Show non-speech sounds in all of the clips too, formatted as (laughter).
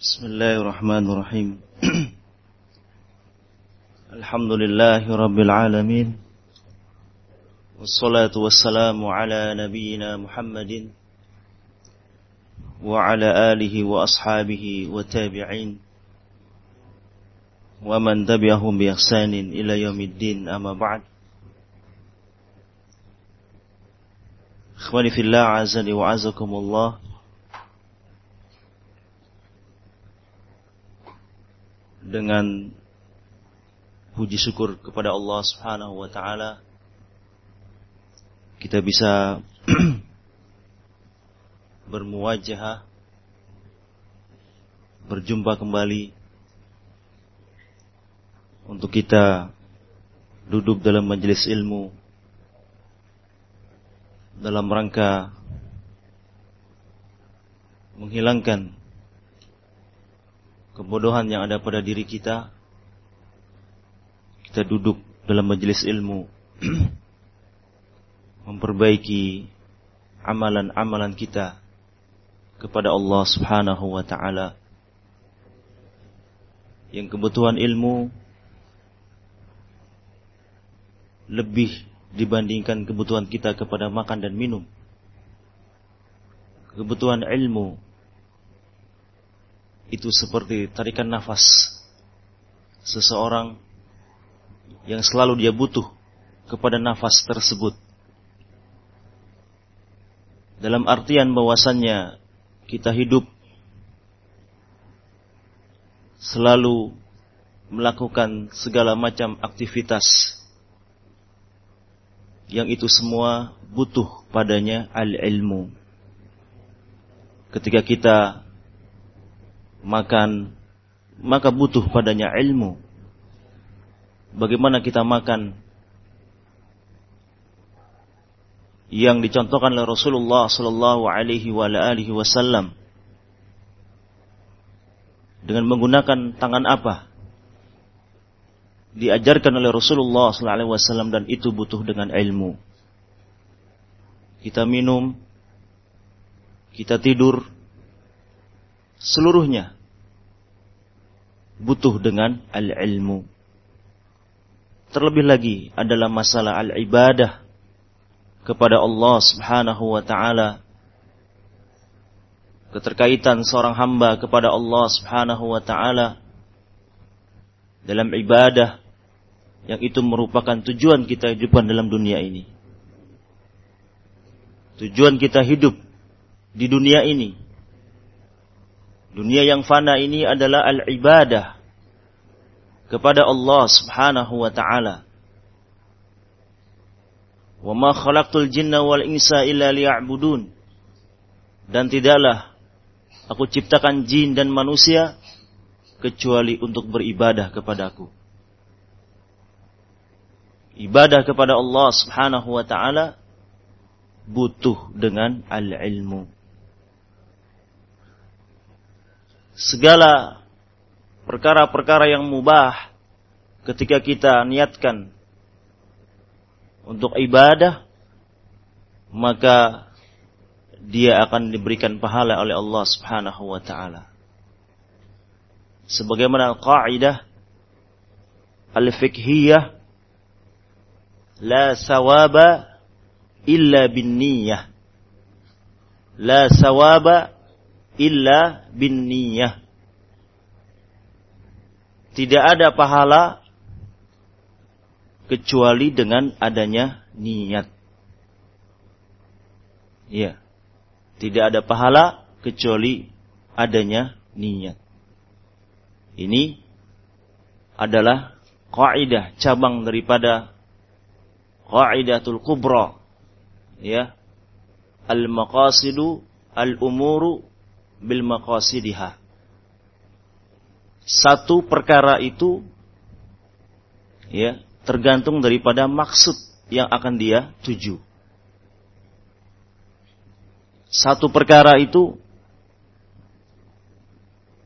بسم الله الرحمن الرحيم. (clears throat) الحمد لله رب العالمين والصلاة والسلام على نبينا محمد وعلى آله وأصحابه والتابعين ومن تبعهم بإحسان إلى يوم الدين أما بعد. إخواني في الله عزني وعزكم الله. Dengan puji syukur kepada Allah Subhanahu wa taala kita bisa (clears throat) bermuwajah berjumpa kembali untuk kita duduk dalam majelis ilmu dalam rangka menghilangkan kebodohan yang ada pada diri kita, kita duduk dalam majelis ilmu, (clears throat) memperbaiki amalan-amalan kita kepada Allah Subhanahu wa taala. Yang kebutuhan ilmu lebih dibandingkan kebutuhan kita kepada makan dan minum. Kebutuhan ilmu itu seperti tarikan nafas seseorang yang selalu dia butuh kepada nafas tersebut. Dalam artian bahwasannya kita hidup selalu melakukan segala macam aktivitas yang itu semua butuh padanya al-ilmu. Ketika kita makan, maka butuh padanya ilmu. Bagaimana kita makan yang dicontohkan oleh Rasulullah Sallallahu Alaihi Wasallam dengan menggunakan tangan apa? Diajarkan oleh Rasulullah Sallallahu Alaihi Wasallam dan itu butuh dengan ilmu. Kita minum, kita tidur, seluruhnya butuh dengan al-ilmu. Terlebih lagi adalah masalah al-ibadah kepada Allah Subhanahu wa taala. Keterkaitan seorang hamba kepada Allah Subhanahu wa taala dalam ibadah yang itu merupakan tujuan kita hidup dalam dunia ini. Tujuan kita hidup di dunia ini Dunia yang fana ini adalah al-ibadah kepada Allah Subhanahu wa taala. Wa ma khalaqtul jinna wal insa illa liya'budun. Dan tidaklah aku ciptakan jin dan manusia kecuali untuk beribadah kepadaku. Ibadah kepada Allah Subhanahu wa taala butuh dengan al-ilmu. Segala perkara-perkara yang mubah ketika kita niatkan untuk ibadah maka dia akan diberikan pahala oleh Allah Subhanahu wa taala. Sebagaimana kaidah al-fiqhiyah la sawaba illa bin niyah. La sawaba illa bin niyah. Tidak ada pahala kecuali dengan adanya niat. Ya. Tidak ada pahala kecuali adanya niat. Ini adalah kaidah cabang daripada kaidatul kubra. Ya. Al-maqasidu al-umuru bil maqasidiha. Satu perkara itu ya tergantung daripada maksud yang akan dia tuju. Satu perkara itu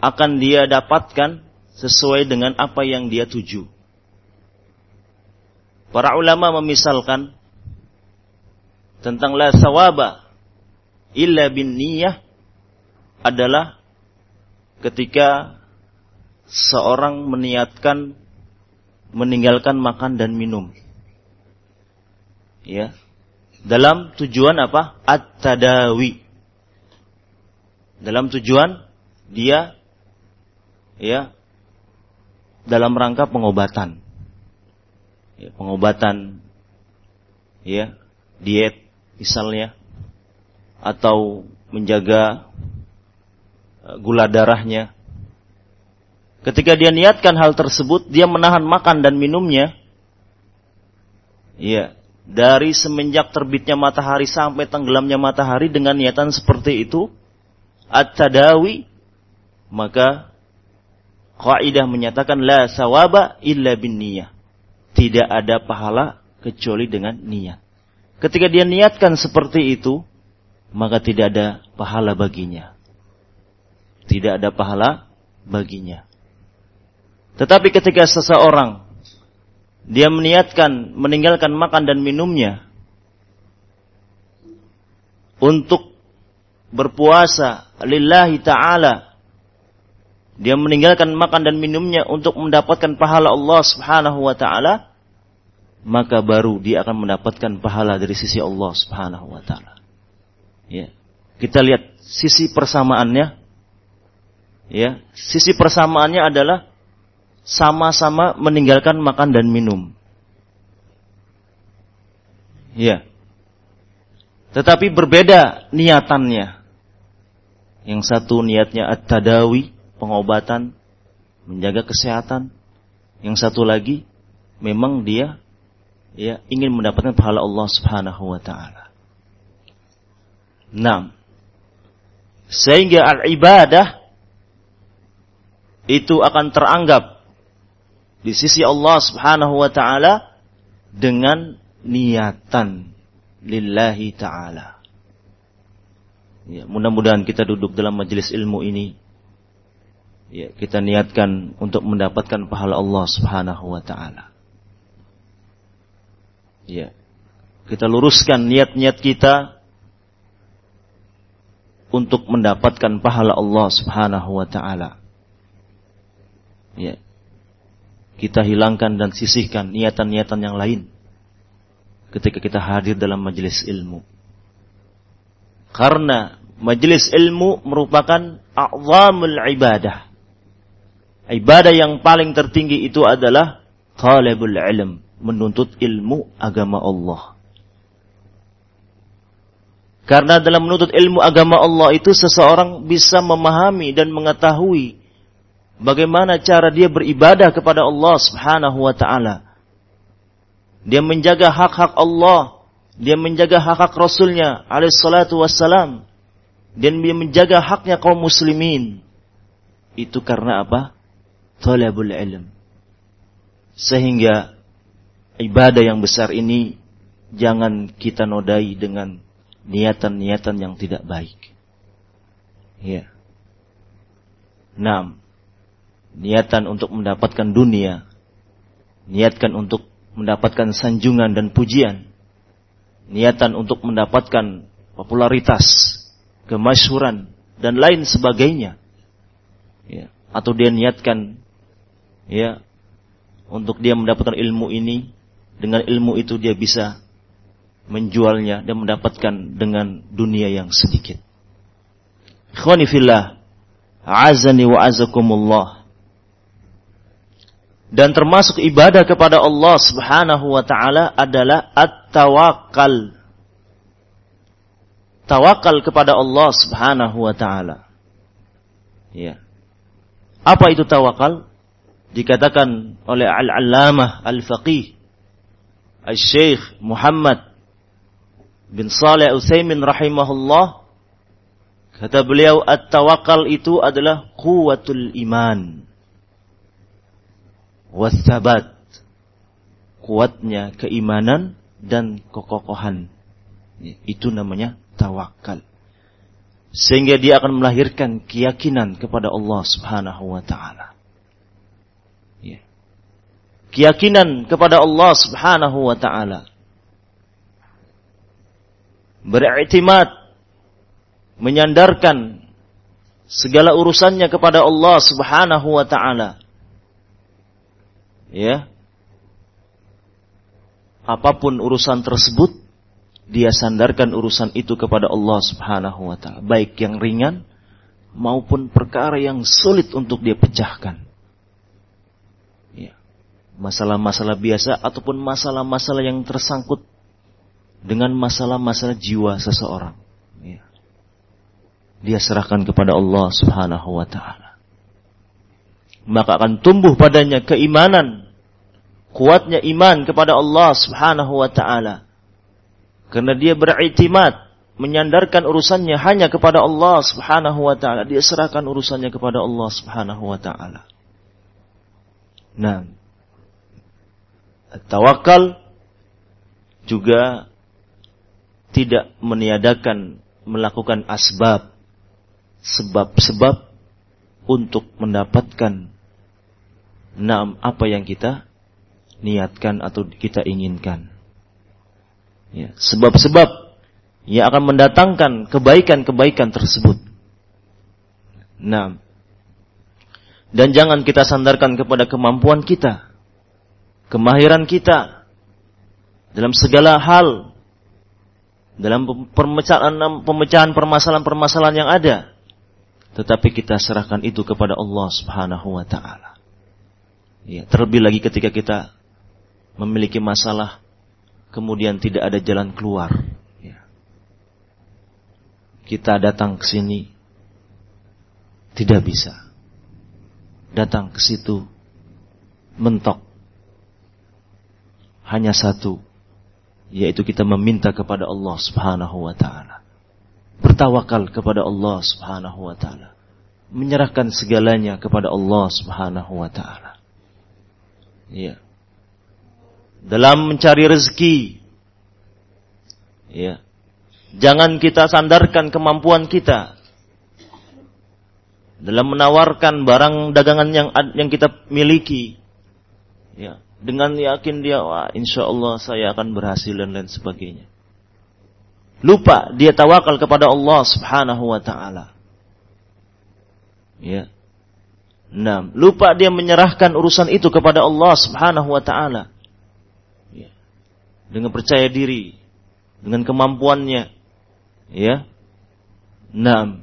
akan dia dapatkan sesuai dengan apa yang dia tuju. Para ulama memisalkan tentang la sawaba illa bin niyah adalah ketika seorang meniatkan meninggalkan makan dan minum. Ya. Dalam tujuan apa? At-tadawi. Dalam tujuan dia ya dalam rangka pengobatan. Ya, pengobatan ya, diet misalnya atau menjaga gula darahnya. Ketika dia niatkan hal tersebut, dia menahan makan dan minumnya. Ya, dari semenjak terbitnya matahari sampai tenggelamnya matahari dengan niatan seperti itu, at-tadawi, maka kaidah menyatakan la sawaba illa bin niyah. Tidak ada pahala kecuali dengan niat. Ketika dia niatkan seperti itu, maka tidak ada pahala baginya. Tidak ada pahala baginya. Tetapi ketika seseorang dia meniatkan meninggalkan makan dan minumnya untuk berpuasa lillahi ta'ala dia meninggalkan makan dan minumnya untuk mendapatkan pahala Allah Subhanahu wa taala maka baru dia akan mendapatkan pahala dari sisi Allah Subhanahu wa taala Ya. Kita lihat sisi persamaannya. Ya, sisi persamaannya adalah sama-sama meninggalkan makan dan minum. Ya. Tetapi berbeda niatannya. Yang satu niatnya at-tadawi, pengobatan, menjaga kesehatan. Yang satu lagi memang dia ya ingin mendapatkan pahala Allah Subhanahu wa taala. Nah, sehingga al-ibadah itu akan teranggap di sisi Allah Subhanahu wa taala dengan niatan lillahi taala. Ya, mudah-mudahan kita duduk dalam majelis ilmu ini ya, kita niatkan untuk mendapatkan pahala Allah Subhanahu wa taala. Ya. Kita luruskan niat-niat kita untuk mendapatkan pahala Allah Subhanahu wa taala. Ya. Kita hilangkan dan sisihkan niatan-niatan yang lain ketika kita hadir dalam majelis ilmu. Karena majelis ilmu merupakan a'zamul ibadah. Ibadah yang paling tertinggi itu adalah talabul ilm, menuntut ilmu agama Allah. Karena dalam menuntut ilmu agama Allah itu seseorang bisa memahami dan mengetahui bagaimana cara dia beribadah kepada Allah Subhanahu wa taala. Dia menjaga hak-hak Allah, dia menjaga hak-hak Rasulnya alaihi salatu wassalam dan dia menjaga haknya kaum muslimin. Itu karena apa? Talabul ilm. Sehingga ibadah yang besar ini jangan kita nodai dengan niatan-niatan yang tidak baik. Ya. Enam. Niatan untuk mendapatkan dunia. Niatkan untuk mendapatkan sanjungan dan pujian. Niatan untuk mendapatkan popularitas, kemasyhuran dan lain sebagainya. Ya. Atau dia niatkan ya untuk dia mendapatkan ilmu ini dengan ilmu itu dia bisa menjualnya dan mendapatkan dengan dunia yang sedikit. Ikhwani fillah, azani wa azakumullah. Dan termasuk ibadah kepada Allah Subhanahu wa taala adalah at-tawakkal. Tawakal kepada Allah Subhanahu wa taala. Ya. Apa itu tawakal? Dikatakan oleh Al-Allamah Al-Faqih Al-Syekh Muhammad bin Saleh Utsaimin rahimahullah kata beliau at-tawakkal itu adalah kuwatul iman wasabat kuatnya keimanan dan kekokohan. Itu namanya tawakal. Sehingga dia akan melahirkan keyakinan kepada Allah Subhanahu wa taala. Ya. keyakinan kepada Allah Subhanahu wa taala. Beriktimat. Menyandarkan segala urusannya kepada Allah Subhanahu wa taala. Ya. Apa pun urusan tersebut, dia sandarkan urusan itu kepada Allah Subhanahu wa taala, baik yang ringan maupun perkara yang sulit untuk dia pecahkan. Ya. Masalah-masalah biasa ataupun masalah-masalah yang tersangkut dengan masalah-masalah jiwa seseorang. Ya. Dia serahkan kepada Allah Subhanahu wa taala. Maka akan tumbuh padanya keimanan, kuatnya iman kepada Allah Subhanahu wa taala. Karena dia beriktimat, menyandarkan urusannya hanya kepada Allah Subhanahu wa taala. Dia serahkan urusannya kepada Allah Subhanahu wa taala. Nah, tawakal juga tidak meniadakan melakukan asbab sebab-sebab untuk mendapatkan nam apa yang kita niatkan atau kita inginkan. Ya, sebab-sebab yang akan mendatangkan kebaikan-kebaikan tersebut. Nah, dan jangan kita sandarkan kepada kemampuan kita, kemahiran kita dalam segala hal dalam pemecahan pemecahan permasalahan-permasalahan yang ada. Tetapi kita serahkan itu kepada Allah Subhanahu wa taala. Ya, terlebih lagi ketika kita memiliki masalah kemudian tidak ada jalan keluar. Ya. Kita datang ke sini tidak bisa. Datang ke situ mentok. Hanya satu yaitu kita meminta kepada Allah Subhanahu wa taala. Bertawakal kepada Allah Subhanahu wa taala. Menyerahkan segalanya kepada Allah Subhanahu wa taala. Ya. Dalam mencari rezeki ya. Jangan kita sandarkan kemampuan kita dalam menawarkan barang dagangan yang yang kita miliki. Ya dengan yakin dia wah insya Allah saya akan berhasil dan lain sebagainya. Lupa dia tawakal kepada Allah Subhanahu wa taala. Ya. Nah, lupa dia menyerahkan urusan itu kepada Allah Subhanahu wa taala. Ya. Dengan percaya diri, dengan kemampuannya. Ya. Nah,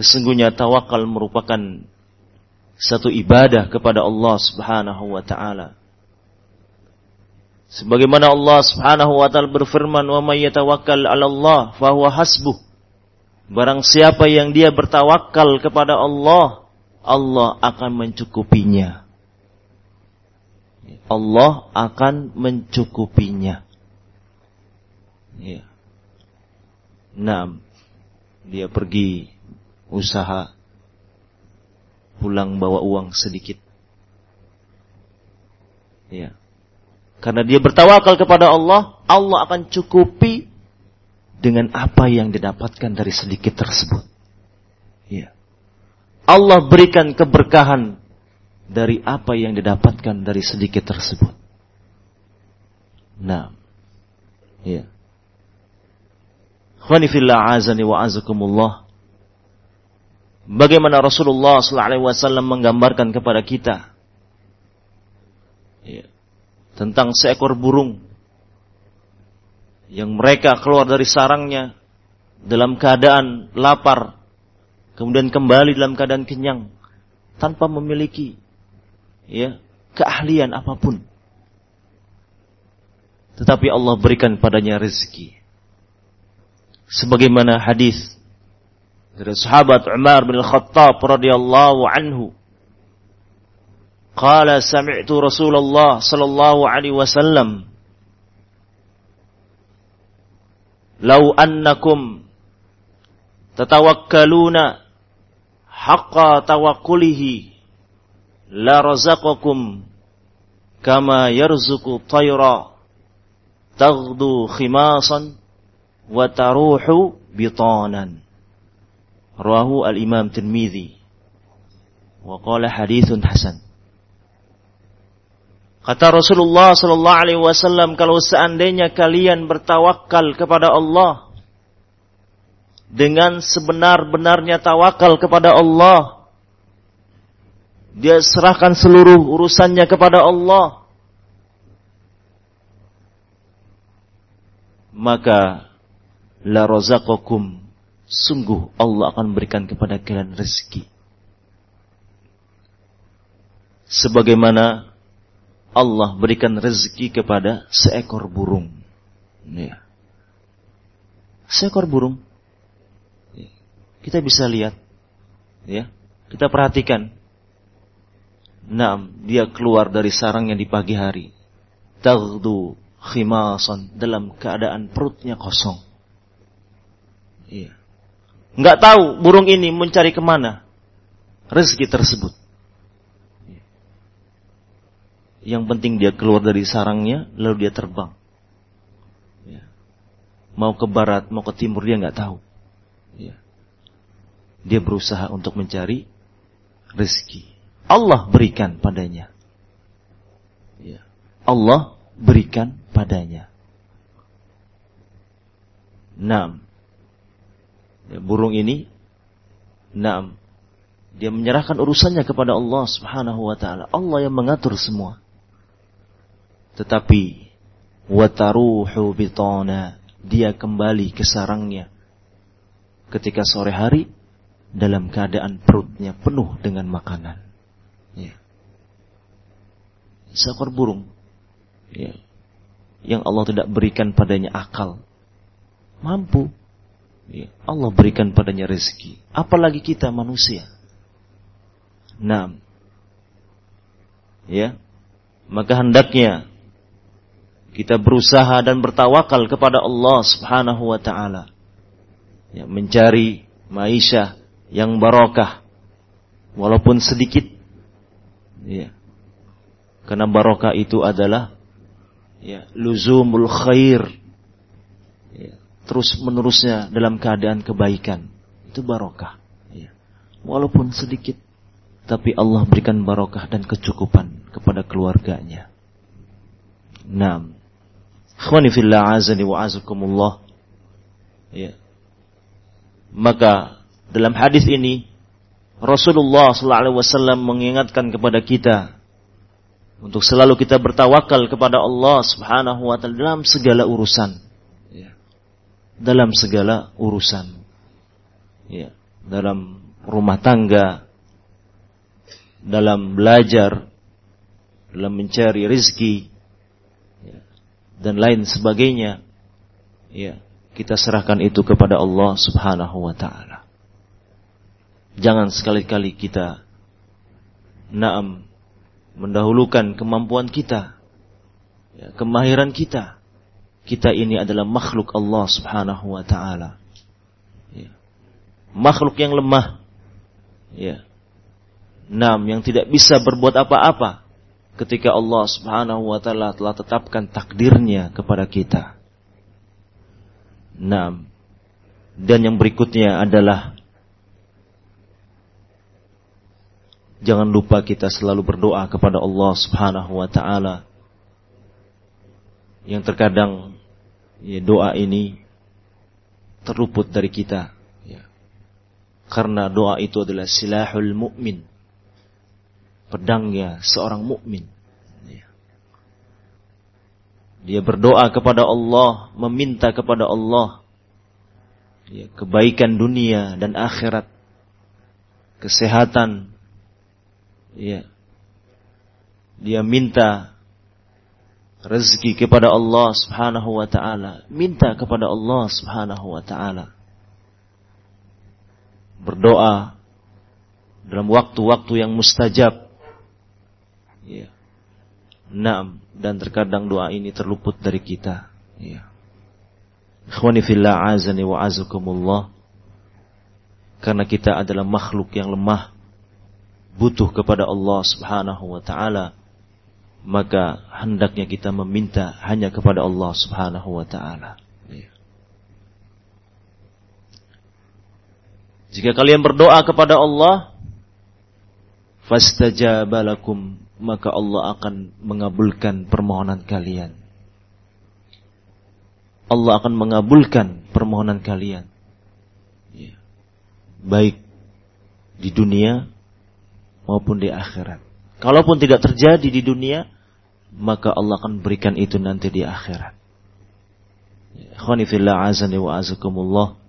sesungguhnya tawakal merupakan satu ibadah kepada Allah Subhanahu wa taala. Sebagaimana Allah Subhanahu wa taala berfirman, "Wa may yatawakkal 'ala Allah fa hasbuh." Barang siapa yang dia bertawakal kepada Allah, Allah akan mencukupinya. Allah akan mencukupinya. Ya. Nah, dia pergi usaha pulang bawa uang sedikit. Ya. Karena dia bertawakal kepada Allah, Allah akan cukupi dengan apa yang didapatkan dari sedikit tersebut. Ya. Allah berikan keberkahan dari apa yang didapatkan dari sedikit tersebut. Nah. Ya. Khwanifillah azani wa azakumullah. Bagaimana Rasulullah SAW menggambarkan kepada kita ya, tentang seekor burung yang mereka keluar dari sarangnya dalam keadaan lapar, kemudian kembali dalam keadaan kenyang tanpa memiliki ya keahlian apa pun. Tetapi Allah berikan padanya rezeki. Sebagaimana hadis dari sahabat Umar bin Khattab radhiyallahu anhu qala sami'tu Rasulullah sallallahu alaihi wasallam law annakum tatawakkaluna haqqa tawakkulihi la razaqakum kama yarzuqu tayra taghdu khimasan wa taruhu bitanan Rawahu al-Imam Tirmidzi. Wa qala hadithun hasan. Kata Rasulullah sallallahu alaihi wasallam kalau seandainya kalian bertawakal kepada Allah dengan sebenar-benarnya tawakal kepada Allah. Dia serahkan seluruh urusannya kepada Allah. Maka la razaqakum sungguh Allah akan berikan kepada kalian rezeki. Sebagaimana Allah berikan rezeki kepada seekor burung. Ya. Seekor burung. Kita bisa lihat. Ya. Kita perhatikan. Nah, dia keluar dari sarangnya di pagi hari. Taghdu khimasan dalam keadaan perutnya kosong. Iya. Nggak tahu burung ini mencari ke mana rezeki tersebut. Yang penting dia keluar dari sarangnya, lalu dia terbang. Ya. Mau ke barat, mau ke timur, dia nggak tahu. Ya. Dia berusaha untuk mencari rezeki. Allah berikan padanya. Ya. Allah berikan padanya. Enam. Ya, burung ini, enam. Dia menyerahkan urusannya kepada Allah Subhanahu wa taala. Allah yang mengatur semua. Tetapi wataruhu bitona dia kembali ke sarangnya ketika sore hari dalam keadaan perutnya penuh dengan makanan. Ya. Seekor burung ya, yang Allah tidak berikan padanya akal, mampu. Ya, Allah berikan padanya rezeki. Apalagi kita manusia. Nah, ya, maka hendaknya kita berusaha dan bertawakal kepada Allah Subhanahu wa taala. Ya, mencari maisha yang barokah walaupun sedikit. Ya. Karena barokah itu adalah ya, luzumul khair. Ya, terus menerusnya dalam keadaan kebaikan. Itu barokah. Ya. Walaupun sedikit tapi Allah berikan barokah dan kecukupan kepada keluarganya. 6. Khawani fillah azani wa azakumullah. Ya. Maka dalam hadis ini Rasulullah SAW mengingatkan kepada kita untuk selalu kita bertawakal kepada Allah Subhanahu wa taala dalam segala urusan. Ya. Dalam segala urusan. Ya, dalam rumah tangga, dalam belajar, dalam mencari rezeki, dan lain sebagainya ya kita serahkan itu kepada Allah Subhanahu wa taala. Jangan sekali-kali kita naam mendahulukan kemampuan kita ya, kemahiran kita. Kita ini adalah makhluk Allah Subhanahu wa taala. Ya. makhluk yang lemah ya. Nam yang tidak bisa berbuat apa-apa ketika Allah Subhanahu wa taala telah tetapkan takdirnya kepada kita. Nah, dan yang berikutnya adalah jangan lupa kita selalu berdoa kepada Allah Subhanahu wa taala. Yang terkadang ya, doa ini terluput dari kita ya. Karena doa itu adalah silahul mukmin pedangnya seorang mukmin. Dia berdoa kepada Allah, meminta kepada Allah ya, kebaikan dunia dan akhirat, kesehatan. Ya. Dia minta rezeki kepada Allah Subhanahu wa taala, minta kepada Allah Subhanahu wa taala. Berdoa dalam waktu-waktu yang mustajab Ya. Naam dan terkadang doa ini terluput dari kita. Ya. Ikhwani fillah azani wa azakumullah. Karena kita adalah makhluk yang lemah, butuh kepada Allah Subhanahu wa taala, maka hendaknya kita meminta hanya kepada Allah Subhanahu wa taala. Ya. Jika kalian berdoa kepada Allah, fastajabalakum maka Allah akan mengabulkan permohonan kalian. Allah akan mengabulkan permohonan kalian. baik di dunia maupun di akhirat. Kalaupun tidak terjadi di dunia, maka Allah akan berikan itu nanti di akhirat. Khonifillah azani wa azakumullah.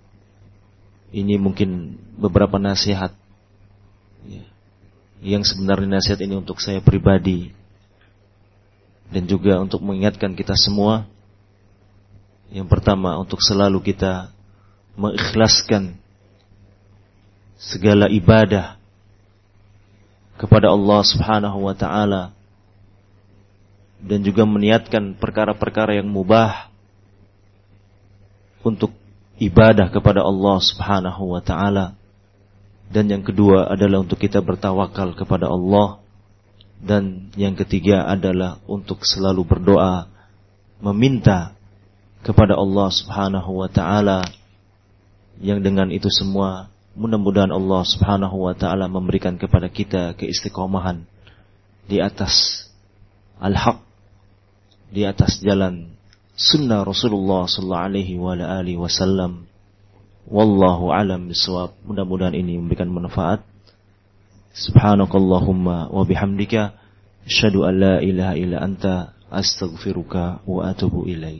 Ini mungkin beberapa nasihat. Ya. Yang sebenarnya nasihat ini untuk saya pribadi. Dan juga untuk mengingatkan kita semua. Yang pertama untuk selalu kita mengikhlaskan segala ibadah kepada Allah Subhanahu wa taala dan juga meniatkan perkara-perkara yang mubah untuk ibadah kepada Allah Subhanahu wa taala. Dan yang kedua adalah untuk kita bertawakal kepada Allah. Dan yang ketiga adalah untuk selalu berdoa meminta kepada Allah Subhanahu wa taala yang dengan itu semua Mudah-mudahan Allah Subhanahu wa taala memberikan kepada kita keistiqomahan di atas al-haq, di atas jalan sunnah Rasulullah sallallahu alaihi wa wasallam. Wallahu alam bisawab. Mudah-mudahan ini memberikan manfaat. Subhanakallahumma wa bihamdika asyhadu an la ilaha illa anta astaghfiruka wa atubu ilaik.